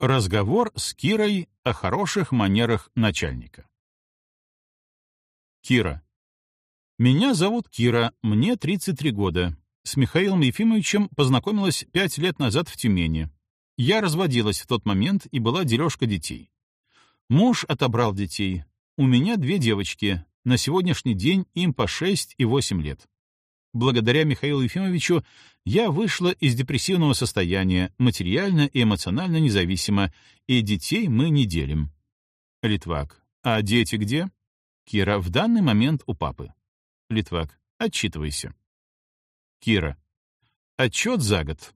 Разговор с Кирой о хороших манерах начальника. Кира. Меня зовут Кира, мне 33 года. С Михаилом Ефимовичем познакомилась пять лет назад в Тюмени. Я разводилась в тот момент и была дележка детей. Муж отобрал детей. У меня две девочки. На сегодняшний день им по 6 и 8 лет. Благодаря Михаилу Ефимовичу я вышла из депрессивного состояния, материально и эмоционально независимо, и детей мы не делим. Литвак. А дети где? Кира. В данный момент у папы. Литвак. Отчитывайся. Кира. Отчет за год.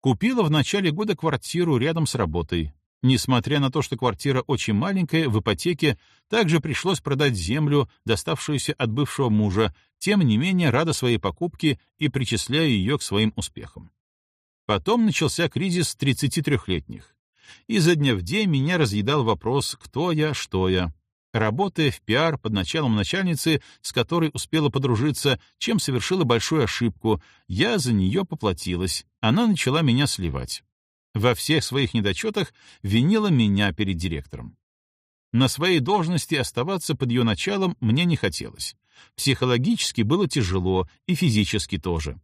Купила в начале года квартиру рядом с работой. Несмотря на то, что квартира очень маленькая, в ипотеке, также пришлось продать землю, доставшуюся от бывшего мужа, тем не менее рада своей покупке и причисляя ее к своим успехам. Потом начался кризис 33-летних. Изо дня в день меня разъедал вопрос «кто я, что я?». Работая в пиар под началом начальницы, с которой успела подружиться, чем совершила большую ошибку, я за нее поплатилась. Она начала меня сливать во всех своих недочетах винила меня перед директором. На своей должности оставаться под ее началом мне не хотелось. Психологически было тяжело и физически тоже.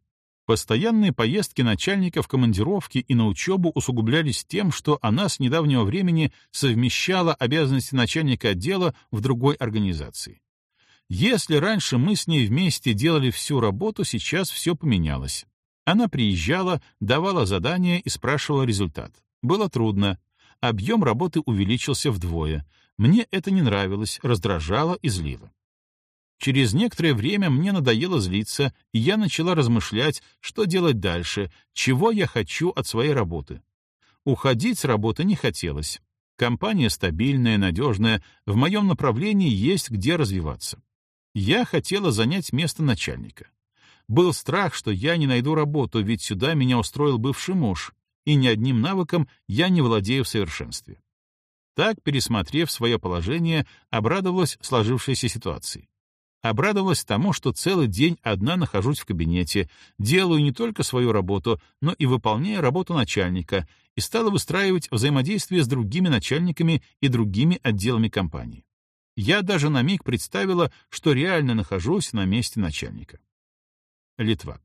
Постоянные поездки начальника в командировки и на учебу усугублялись тем, что она с недавнего времени совмещала обязанности начальника отдела в другой организации. Если раньше мы с ней вместе делали всю работу, сейчас все поменялось. Она приезжала, давала задания и спрашивала результат. Было трудно. Объем работы увеличился вдвое. Мне это не нравилось, раздражало и злило. Через некоторое время мне надоело злиться, и я начала размышлять, что делать дальше, чего я хочу от своей работы. Уходить с работы не хотелось. Компания стабильная, надежная, в моем направлении есть где развиваться. Я хотела занять место начальника. Был страх, что я не найду работу, ведь сюда меня устроил бывший муж, и ни одним навыком я не владею в совершенстве. Так, пересмотрев свое положение, обрадовалась сложившейся ситуации. Обрадовалась тому, что целый день одна нахожусь в кабинете, делаю не только свою работу, но и выполняю работу начальника, и стала выстраивать взаимодействие с другими начальниками и другими отделами компании. Я даже на миг представила, что реально нахожусь на месте начальника. Литвак.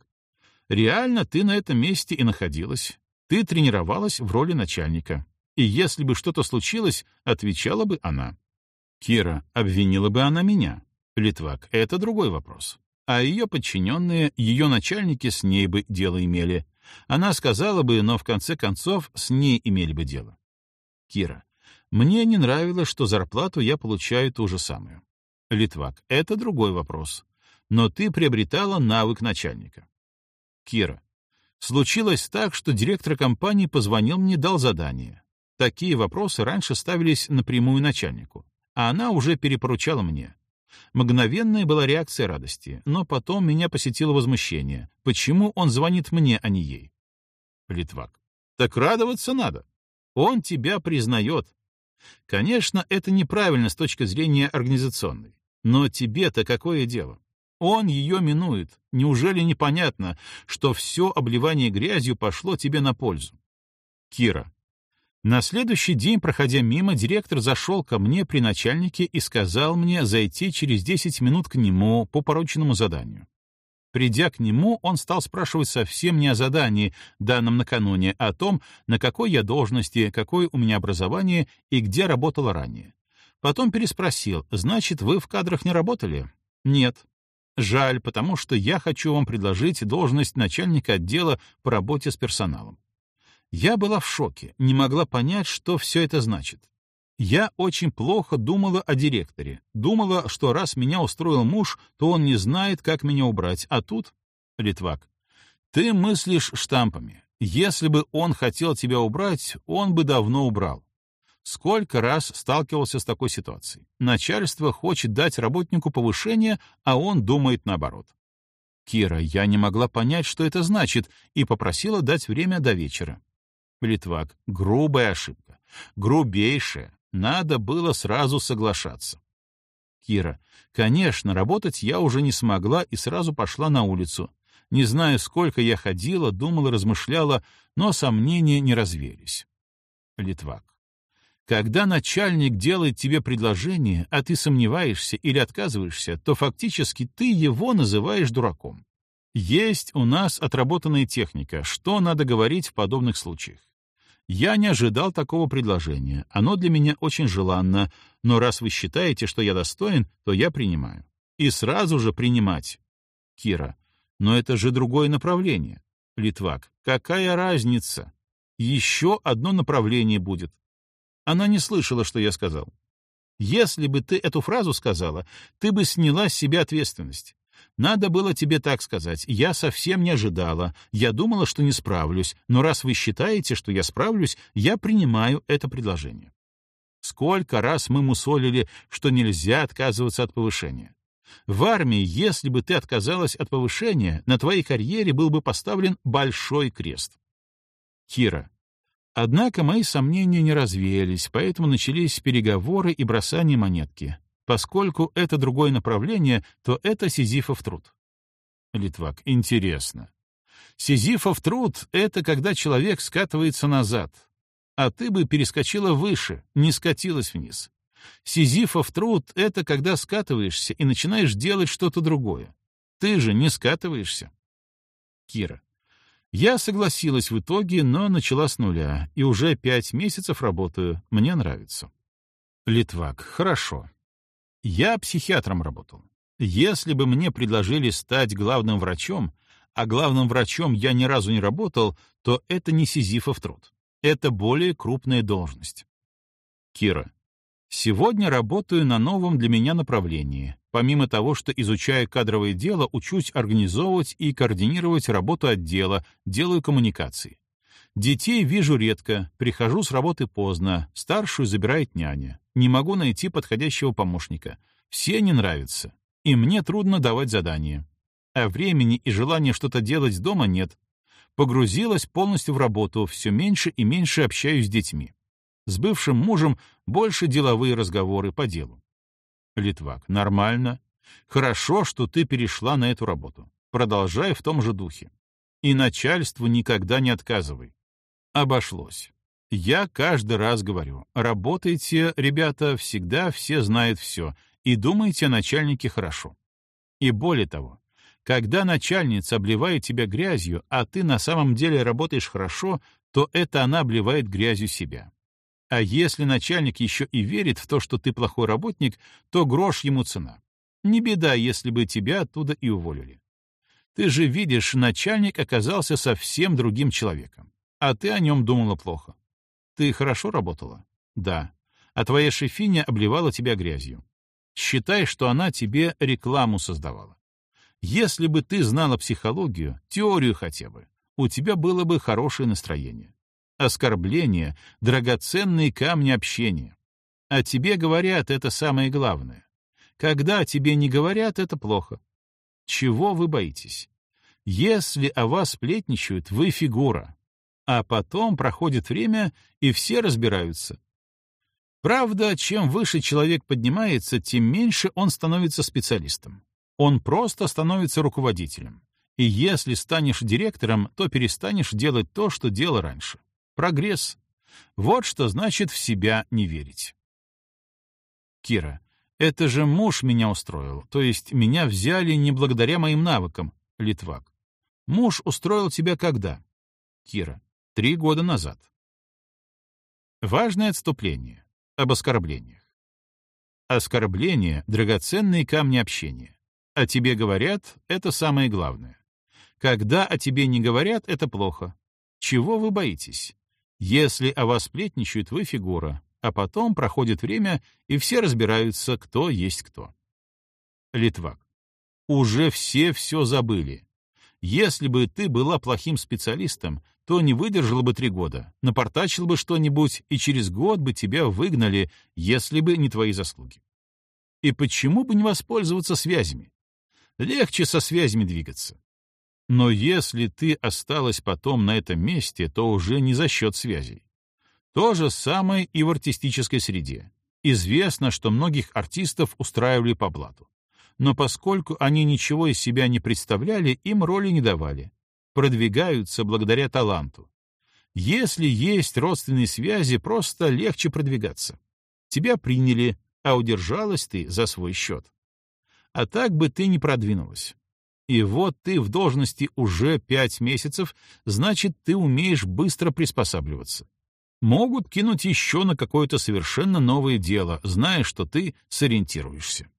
Реально ты на этом месте и находилась. Ты тренировалась в роли начальника. И если бы что-то случилось, отвечала бы она. Кира, обвинила бы она меня. Литвак, это другой вопрос. А ее подчиненные, ее начальники с ней бы дело имели. Она сказала бы, но в конце концов с ней имели бы дело. Кира, мне не нравилось, что зарплату я получаю ту же самую. Литвак, это другой вопрос но ты приобретала навык начальника. Кира. Случилось так, что директор компании позвонил мне, дал задание. Такие вопросы раньше ставились напрямую начальнику, а она уже перепоручала мне. Мгновенная была реакция радости, но потом меня посетило возмущение. Почему он звонит мне, а не ей? Литвак. Так радоваться надо. Он тебя признает. Конечно, это неправильно с точки зрения организационной. Но тебе-то какое дело? Он ее минует. Неужели непонятно, что все обливание грязью пошло тебе на пользу? Кира. На следующий день, проходя мимо, директор зашел ко мне при начальнике и сказал мне зайти через 10 минут к нему по порученному заданию. Придя к нему, он стал спрашивать совсем не о задании, данном накануне, а о том, на какой я должности, какое у меня образование и где работала ранее. Потом переспросил, значит, вы в кадрах не работали? Нет. Жаль, потому что я хочу вам предложить должность начальника отдела по работе с персоналом. Я была в шоке, не могла понять, что все это значит. Я очень плохо думала о директоре. Думала, что раз меня устроил муж, то он не знает, как меня убрать. А тут... Литвак. Ты мыслишь штампами. Если бы он хотел тебя убрать, он бы давно убрал. Сколько раз сталкивался с такой ситуацией? Начальство хочет дать работнику повышение, а он думает наоборот. Кира, я не могла понять, что это значит, и попросила дать время до вечера. Литвак, грубая ошибка. Грубейшая. Надо было сразу соглашаться. Кира, конечно, работать я уже не смогла и сразу пошла на улицу. Не знаю, сколько я ходила, думала, размышляла, но сомнения не развеялись. Литвак. Когда начальник делает тебе предложение, а ты сомневаешься или отказываешься, то фактически ты его называешь дураком. Есть у нас отработанная техника, что надо говорить в подобных случаях. Я не ожидал такого предложения, оно для меня очень желанно, но раз вы считаете, что я достоин, то я принимаю. И сразу же принимать. Кира. Но это же другое направление. Литвак. Какая разница? Еще одно направление будет. Она не слышала, что я сказал. Если бы ты эту фразу сказала, ты бы сняла с себя ответственность. Надо было тебе так сказать. Я совсем не ожидала. Я думала, что не справлюсь. Но раз вы считаете, что я справлюсь, я принимаю это предложение. Сколько раз мы мусолили, что нельзя отказываться от повышения. В армии, если бы ты отказалась от повышения, на твоей карьере был бы поставлен большой крест. Кира, Однако мои сомнения не развеялись, поэтому начались переговоры и бросание монетки. Поскольку это другое направление, то это Сизифов труд. Литвак. Интересно. Сизифов труд — это когда человек скатывается назад. А ты бы перескочила выше, не скатилась вниз. Сизифов труд — это когда скатываешься и начинаешь делать что-то другое. Ты же не скатываешься. Кира. Я согласилась в итоге, но начала с нуля, и уже пять месяцев работаю. Мне нравится. Литвак. Хорошо. Я психиатром работал. Если бы мне предложили стать главным врачом, а главным врачом я ни разу не работал, то это не сизифов труд. Это более крупная должность. Кира. Сегодня работаю на новом для меня направлении. Помимо того, что изучаю кадровое дело, учусь организовывать и координировать работу отдела, делаю коммуникации. Детей вижу редко, прихожу с работы поздно, старшую забирает няня. Не могу найти подходящего помощника. Все не нравятся. И мне трудно давать задания. А времени и желания что-то делать дома нет. Погрузилась полностью в работу, все меньше и меньше общаюсь с детьми. С бывшим мужем больше деловые разговоры по делу. Литвак. Нормально. Хорошо, что ты перешла на эту работу. Продолжай в том же духе. И начальству никогда не отказывай. Обошлось. Я каждый раз говорю, работайте, ребята, всегда все знают все, и думайте о начальнике хорошо. И более того, когда начальница обливает тебя грязью, а ты на самом деле работаешь хорошо, то это она обливает грязью себя. А если начальник еще и верит в то, что ты плохой работник, то грош ему цена. Не беда, если бы тебя оттуда и уволили. Ты же видишь, начальник оказался совсем другим человеком, а ты о нем думала плохо. Ты хорошо работала? Да. А твоя шефиня обливала тебя грязью. Считай, что она тебе рекламу создавала. Если бы ты знала психологию, теорию хотя бы, у тебя было бы хорошее настроение оскорбления, драгоценные камни общения. А тебе говорят, это самое главное. Когда тебе не говорят, это плохо. Чего вы боитесь? Если о вас сплетничают, вы фигура. А потом проходит время, и все разбираются. Правда, чем выше человек поднимается, тем меньше он становится специалистом. Он просто становится руководителем. И если станешь директором, то перестанешь делать то, что делал раньше. Прогресс. Вот что значит в себя не верить. Кира. Это же муж меня устроил, то есть меня взяли не благодаря моим навыкам, Литвак. Муж устроил тебя когда? Кира. Три года назад. Важное отступление. Об оскорблениях. Оскорбления — драгоценные камни общения. О тебе говорят — это самое главное. Когда о тебе не говорят — это плохо. Чего вы боитесь? Если о вас сплетничают, вы фигура, а потом проходит время, и все разбираются, кто есть кто. Литвак. Уже все все забыли. Если бы ты была плохим специалистом, то не выдержала бы три года, напортачил бы что-нибудь, и через год бы тебя выгнали, если бы не твои заслуги. И почему бы не воспользоваться связями? Легче со связями двигаться. Но если ты осталась потом на этом месте, то уже не за счет связей. То же самое и в артистической среде. Известно, что многих артистов устраивали по блату. Но поскольку они ничего из себя не представляли, им роли не давали. Продвигаются благодаря таланту. Если есть родственные связи, просто легче продвигаться. Тебя приняли, а удержалась ты за свой счет. А так бы ты не продвинулась. И вот ты в должности уже пять месяцев, значит, ты умеешь быстро приспосабливаться. Могут кинуть еще на какое-то совершенно новое дело, зная, что ты сориентируешься.